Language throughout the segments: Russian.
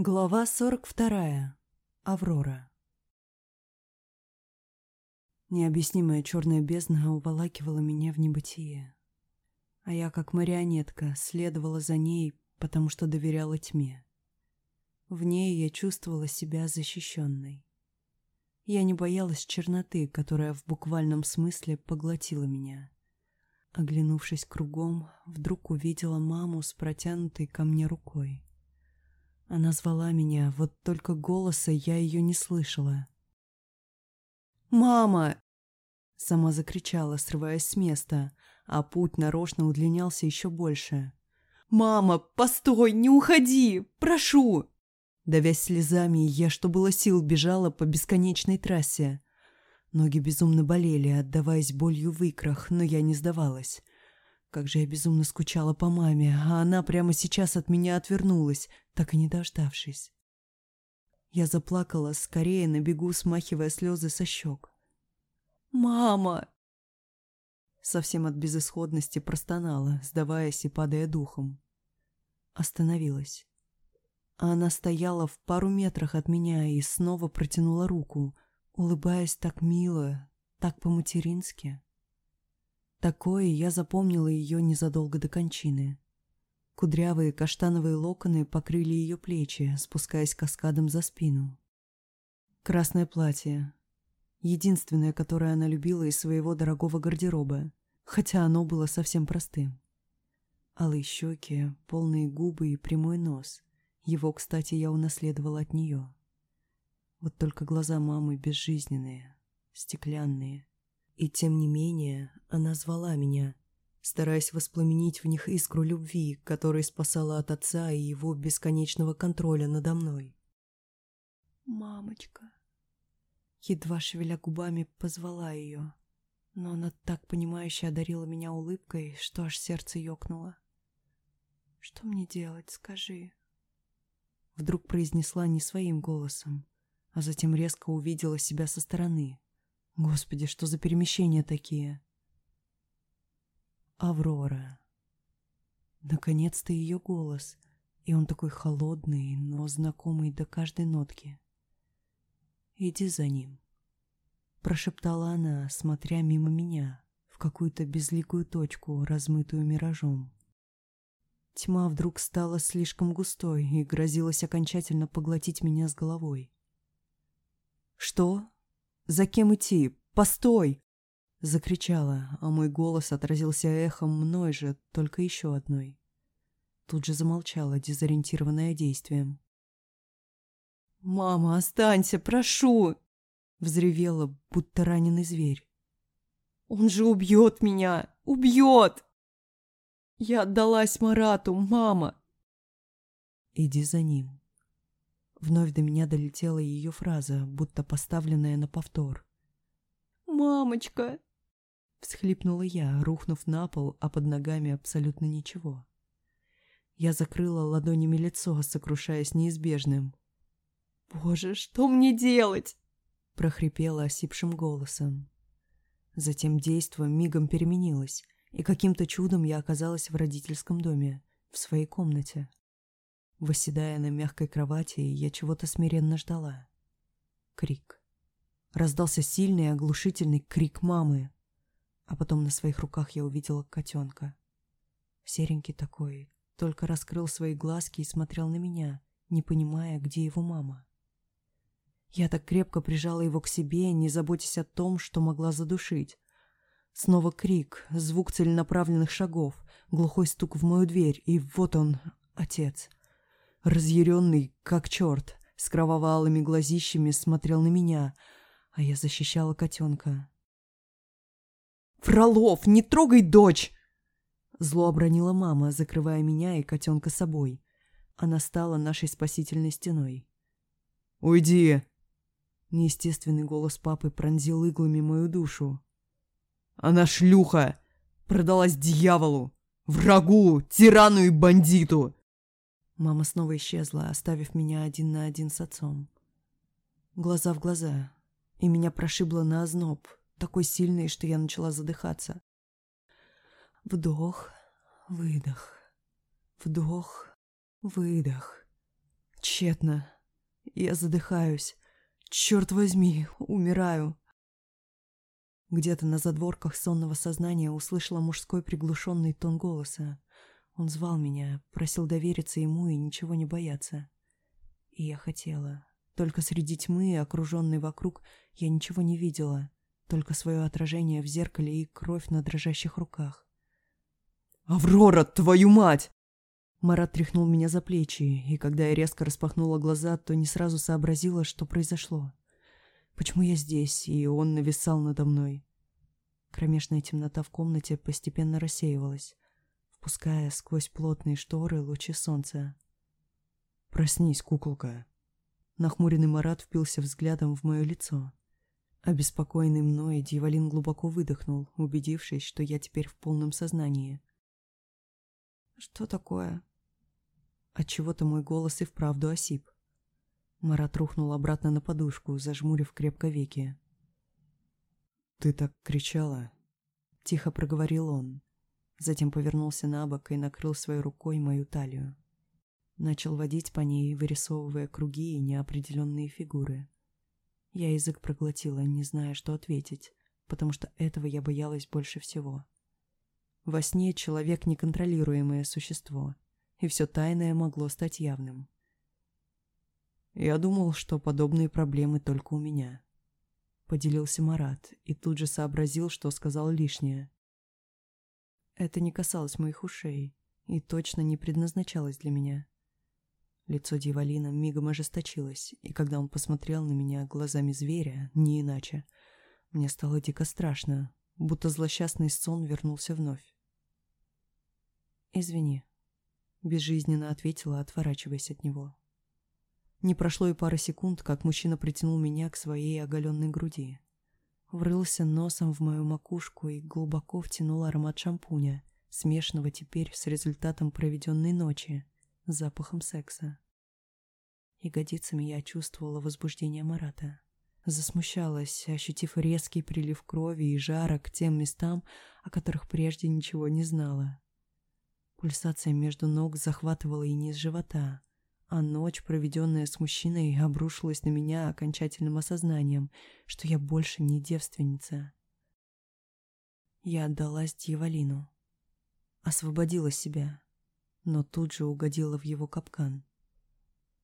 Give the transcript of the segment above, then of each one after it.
Глава 42. Аврора. Необъяснимая черная бездна уволакивала меня в небытие. А я, как марионетка, следовала за ней, потому что доверяла тьме. В ней я чувствовала себя защищенной. Я не боялась черноты, которая в буквальном смысле поглотила меня. Оглянувшись кругом, вдруг увидела маму с протянутой ко мне рукой. Она звала меня, вот только голоса я ее не слышала. «Мама!» Сама закричала, срываясь с места, а путь нарочно удлинялся еще больше. «Мама, постой, не уходи! Прошу!» Давясь слезами, я, что было сил, бежала по бесконечной трассе. Ноги безумно болели, отдаваясь болью в икрах, но я не сдавалась. Как же я безумно скучала по маме, а она прямо сейчас от меня отвернулась, так и не дождавшись. Я заплакала, скорее на бегу смахивая слезы со щек. «Мама!» Совсем от безысходности простонала, сдаваясь и падая духом. Остановилась. А она стояла в пару метрах от меня и снова протянула руку, улыбаясь так мило, так по-матерински. Такое я запомнила ее незадолго до кончины. Кудрявые каштановые локоны покрыли ее плечи, спускаясь каскадом за спину. Красное платье. Единственное, которое она любила из своего дорогого гардероба, хотя оно было совсем простым. Алые щеки, полные губы и прямой нос. Его, кстати, я унаследовала от нее. Вот только глаза мамы безжизненные, стеклянные, и тем не менее она звала меня, стараясь воспламенить в них искру любви, которая спасала от отца и его бесконечного контроля надо мной. «Мамочка!» Едва шевеля губами, позвала ее, но она так понимающе одарила меня улыбкой, что аж сердце ёкнуло. «Что мне делать, скажи?» Вдруг произнесла не своим голосом, а затем резко увидела себя со стороны. Господи, что за перемещения такие? Аврора. Наконец-то ее голос, и он такой холодный, но знакомый до каждой нотки. «Иди за ним», — прошептала она, смотря мимо меня, в какую-то безликую точку, размытую миражом. Тьма вдруг стала слишком густой и грозилась окончательно поглотить меня с головой. «Что?» За кем идти? Постой!» Закричала, а мой голос отразился эхом мной же, только еще одной. Тут же замолчала, дезориентированная действием. «Мама, останься, прошу!» Взревела, будто раненый зверь. «Он же убьет меня! Убьет!» «Я отдалась Марату, мама!» «Иди за ним», Вновь до меня долетела ее фраза, будто поставленная на повтор. «Мамочка!» Всхлипнула я, рухнув на пол, а под ногами абсолютно ничего. Я закрыла ладонями лицо, сокрушаясь неизбежным. «Боже, что мне делать?» прохрипела осипшим голосом. Затем действо мигом переменилось, и каким-то чудом я оказалась в родительском доме, в своей комнате. Восседая на мягкой кровати, я чего-то смиренно ждала. Крик. Раздался сильный оглушительный крик мамы. А потом на своих руках я увидела котенка. Серенький такой, только раскрыл свои глазки и смотрел на меня, не понимая, где его мама. Я так крепко прижала его к себе, не заботясь о том, что могла задушить. Снова крик, звук целенаправленных шагов, глухой стук в мою дверь, и вот он, отец разъяренный, как черт, с кровавалыми глазищами смотрел на меня, а я защищала котенка. «Фролов, не трогай дочь!» Зло обронила мама, закрывая меня и котенка собой. Она стала нашей спасительной стеной. «Уйди!» Неестественный голос папы пронзил иглами мою душу. «Она шлюха! Продалась дьяволу! Врагу! Тирану и бандиту! Мама снова исчезла, оставив меня один на один с отцом. Глаза в глаза, и меня прошибло на озноб, такой сильный, что я начала задыхаться. Вдох, выдох, вдох, выдох. Тщетно. Я задыхаюсь. Черт возьми, умираю. Где-то на задворках сонного сознания услышала мужской приглушенный тон голоса. Он звал меня, просил довериться ему и ничего не бояться. И я хотела. Только среди тьмы, окруженной вокруг, я ничего не видела. Только свое отражение в зеркале и кровь на дрожащих руках. «Аврора, твою мать!» Марат тряхнул меня за плечи, и когда я резко распахнула глаза, то не сразу сообразила, что произошло. Почему я здесь, и он нависал надо мной? Кромешная темнота в комнате постепенно рассеивалась, впуская сквозь плотные шторы лучи солнца. «Проснись, куколка!» Нахмуренный Марат впился взглядом в мое лицо. Обеспокоенный мной, Дьяволин глубоко выдохнул, убедившись, что я теперь в полном сознании. «Что такое?» Отчего-то мой голос и вправду осип. Марат рухнул обратно на подушку, зажмурив крепко веки. «Ты так кричала?» — тихо проговорил он. Затем повернулся на бок и накрыл своей рукой мою талию. Начал водить по ней, вырисовывая круги и неопределенные фигуры. Я язык проглотила, не зная, что ответить, потому что этого я боялась больше всего. Во сне человек — неконтролируемое существо, и все тайное могло стать явным. Я думал, что подобные проблемы только у меня. Поделился Марат и тут же сообразил, что сказал лишнее. Это не касалось моих ушей и точно не предназначалось для меня. Лицо Дьяволина мигом ожесточилось, и когда он посмотрел на меня глазами зверя, не иначе, мне стало дико страшно, будто злосчастный сон вернулся вновь. «Извини», — безжизненно ответила, отворачиваясь от него. Не прошло и пары секунд, как мужчина притянул меня к своей оголенной груди. Врылся носом в мою макушку и глубоко втянул аромат шампуня, смешанного теперь с результатом проведенной ночи, запахом секса. Ягодицами я чувствовала возбуждение Марата. Засмущалась, ощутив резкий прилив крови и жара к тем местам, о которых прежде ничего не знала. Пульсация между ног захватывала и низ живота, а ночь, проведенная с мужчиной, обрушилась на меня окончательным осознанием, что я больше не девственница. Я отдалась дьяволину. Освободила себя, но тут же угодила в его капкан.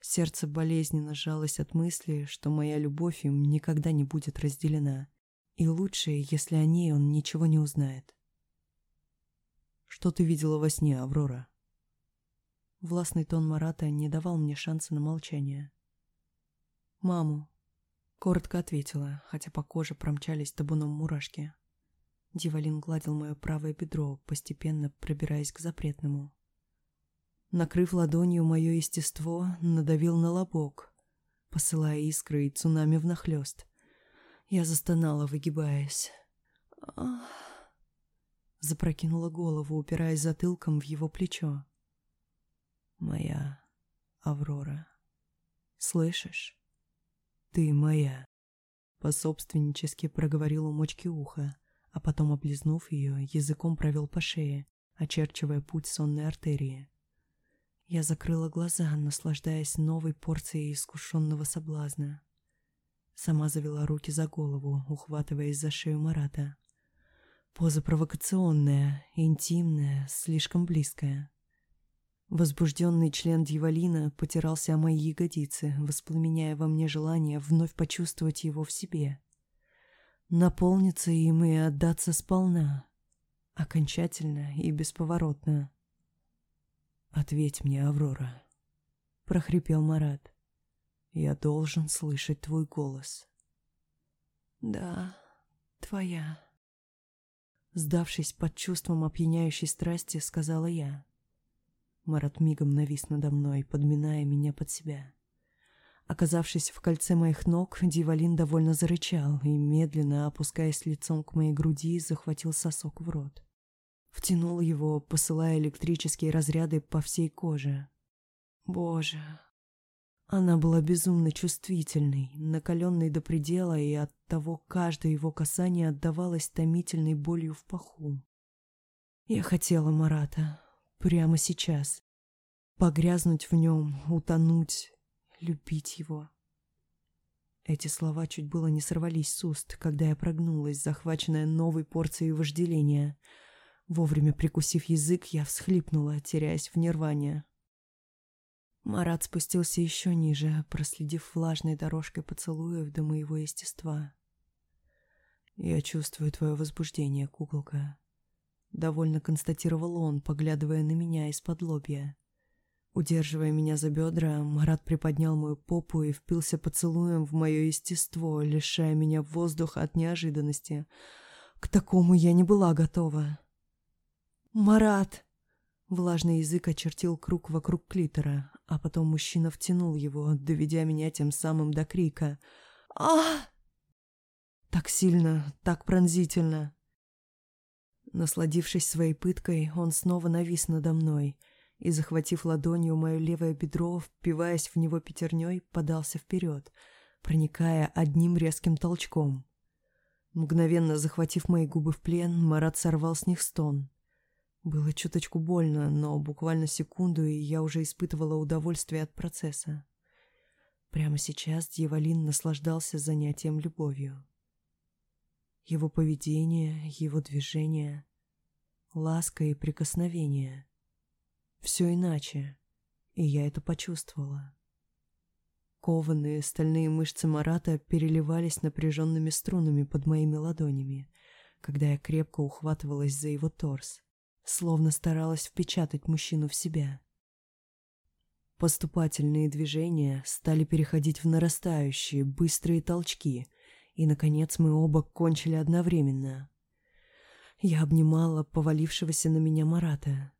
Сердце болезненно сжалось от мысли, что моя любовь им никогда не будет разделена, и лучше, если о ней он ничего не узнает. «Что ты видела во сне, Аврора?» Властный тон Марата не давал мне шанса на молчание. «Маму», — коротко ответила, хотя по коже промчались табуном мурашки. Дивалин гладил мое правое бедро, постепенно пробираясь к запретному. Накрыв ладонью мое естество, надавил на лобок, посылая искры и цунами внахлёст. Я застонала, выгибаясь. Запрокинула голову, упираясь затылком в его плечо моя Аврора. Слышишь? Ты моя. Пособственнически проговорил у мочки уха, а потом, облизнув ее, языком провел по шее, очерчивая путь сонной артерии. Я закрыла глаза, наслаждаясь новой порцией искушенного соблазна. Сама завела руки за голову, ухватываясь за шею Марата. Поза провокационная, интимная, слишком близкая. Возбужденный член дьяволина потирался о мои ягодицы, воспламеняя во мне желание вновь почувствовать его в себе. Наполниться им и отдаться сполна. Окончательно и бесповоротно. «Ответь мне, Аврора», — прохрипел Марат. «Я должен слышать твой голос». «Да, твоя». Сдавшись под чувством опьяняющей страсти, сказала я. Марат мигом навис надо мной, подминая меня под себя. Оказавшись в кольце моих ног, Дивалин довольно зарычал и, медленно опускаясь лицом к моей груди, захватил сосок в рот. Втянул его, посылая электрические разряды по всей коже. Боже. Она была безумно чувствительной, накаленной до предела, и от того каждое его касание отдавалось томительной болью в паху. Я хотела Марата, Прямо сейчас. Погрязнуть в нем, утонуть, любить его. Эти слова чуть было не сорвались с уст, когда я прогнулась, захваченная новой порцией вожделения. Вовремя прикусив язык, я всхлипнула, теряясь в нирване. Марат спустился еще ниже, проследив влажной дорожкой поцелуев до моего естества. «Я чувствую твое возбуждение, куколка», — довольно констатировал он, поглядывая на меня из-под лобья. Удерживая меня за бедра, Марат приподнял мою попу и впился поцелуем в мое естество, лишая меня воздуха от неожиданности. К такому я не была готова. «Марат!» Влажный язык очертил круг вокруг клитора, а потом мужчина втянул его, доведя меня тем самым до крика. а Так сильно, так пронзительно. Насладившись своей пыткой, он снова навис надо мной — и, захватив ладонью мое левое бедро, впиваясь в него пятерней, подался вперед, проникая одним резким толчком. Мгновенно захватив мои губы в плен, Марат сорвал с них стон. Было чуточку больно, но буквально секунду, и я уже испытывала удовольствие от процесса. Прямо сейчас дьяволин наслаждался занятием любовью. Его поведение, его движения, ласка и прикосновение — все иначе, и я это почувствовала. Кованые стальные мышцы Марата переливались напряженными струнами под моими ладонями, когда я крепко ухватывалась за его торс, словно старалась впечатать мужчину в себя. Поступательные движения стали переходить в нарастающие, быстрые толчки, и, наконец, мы оба кончили одновременно. Я обнимала повалившегося на меня Марата,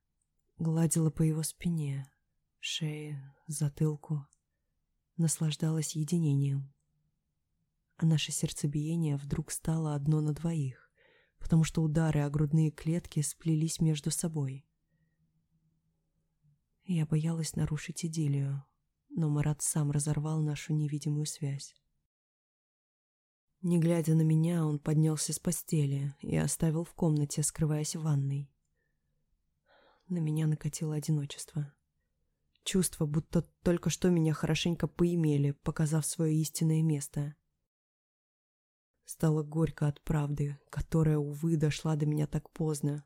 Гладила по его спине, шее, затылку. Наслаждалась единением. А наше сердцебиение вдруг стало одно на двоих, потому что удары о грудные клетки сплелись между собой. Я боялась нарушить идиллию, но Марат сам разорвал нашу невидимую связь. Не глядя на меня, он поднялся с постели и оставил в комнате, скрываясь в ванной на меня накатило одиночество. Чувство, будто только что меня хорошенько поимели, показав свое истинное место. Стало горько от правды, которая, увы, дошла до меня так поздно.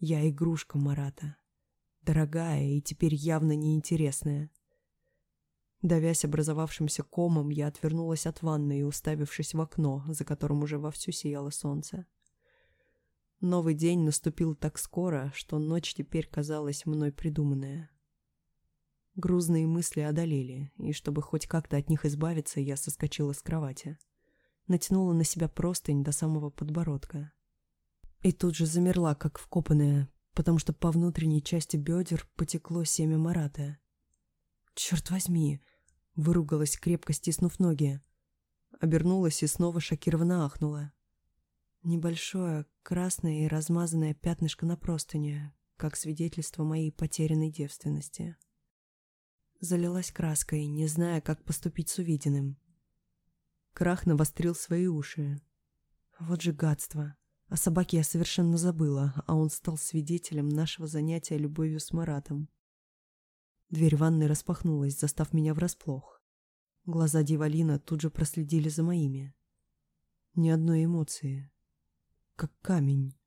Я игрушка Марата. Дорогая и теперь явно неинтересная. Давясь образовавшимся комом, я отвернулась от ванны и уставившись в окно, за которым уже вовсю сияло солнце. Новый день наступил так скоро, что ночь теперь казалась мной придуманная. Грузные мысли одолели, и чтобы хоть как-то от них избавиться, я соскочила с кровати. Натянула на себя простынь до самого подбородка. И тут же замерла, как вкопанная, потому что по внутренней части бедер потекло семя Марата. «Черт возьми!» — выругалась, крепко стиснув ноги. Обернулась и снова шокированно ахнула. Небольшое, красное и размазанное пятнышко на простыне, как свидетельство моей потерянной девственности. Залилась краской, не зная, как поступить с увиденным. Крах навострил свои уши. Вот же гадство. О собаке я совершенно забыла, а он стал свидетелем нашего занятия любовью с Маратом. Дверь ванной распахнулась, застав меня врасплох. Глаза Дивалина тут же проследили за моими. Ни одной эмоции как камень,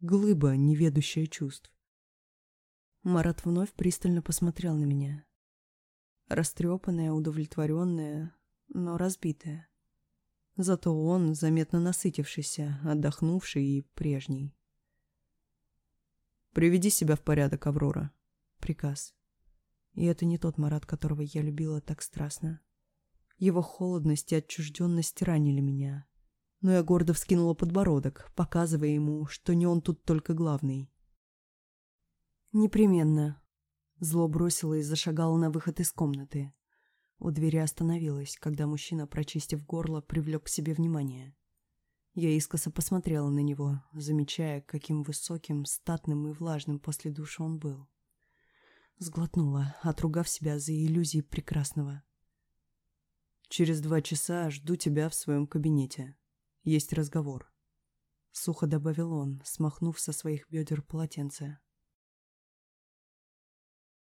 глыба, не ведущая чувств. Марат вновь пристально посмотрел на меня. Растрепанная, удовлетворенная, но разбитая. Зато он, заметно насытившийся, отдохнувший и прежний. «Приведи себя в порядок, Аврора». Приказ. И это не тот Марат, которого я любила так страстно. Его холодность и отчужденность ранили меня, но я гордо вскинула подбородок, показывая ему, что не он тут только главный. «Непременно», — зло бросила и зашагала на выход из комнаты. У двери остановилась, когда мужчина, прочистив горло, привлек к себе внимание. Я искоса посмотрела на него, замечая, каким высоким, статным и влажным после душа он был. Сглотнула, отругав себя за иллюзии прекрасного. «Через два часа жду тебя в своем кабинете», есть разговор. Сухо добавил он, смахнув со своих бедер полотенце.